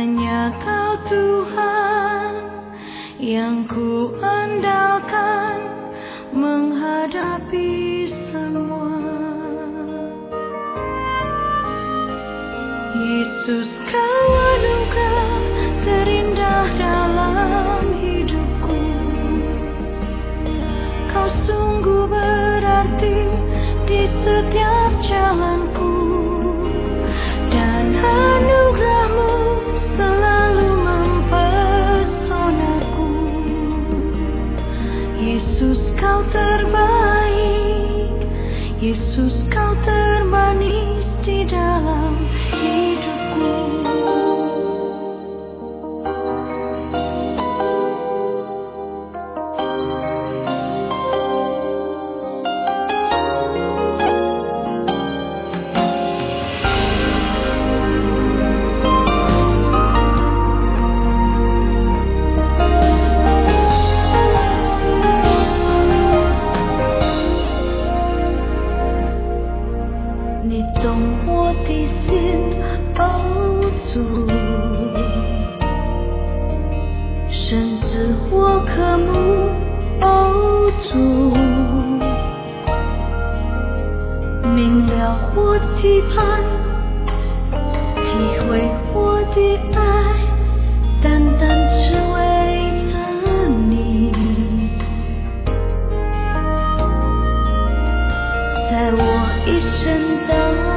hanya kau Tuhan yang ku andalkan menghadapi semua. Yesus kau anugerah terindah dalam hidupku. Kau sungguh berarti di setiap jalanku 期盼体会我的爱单单只为了你。在我一生当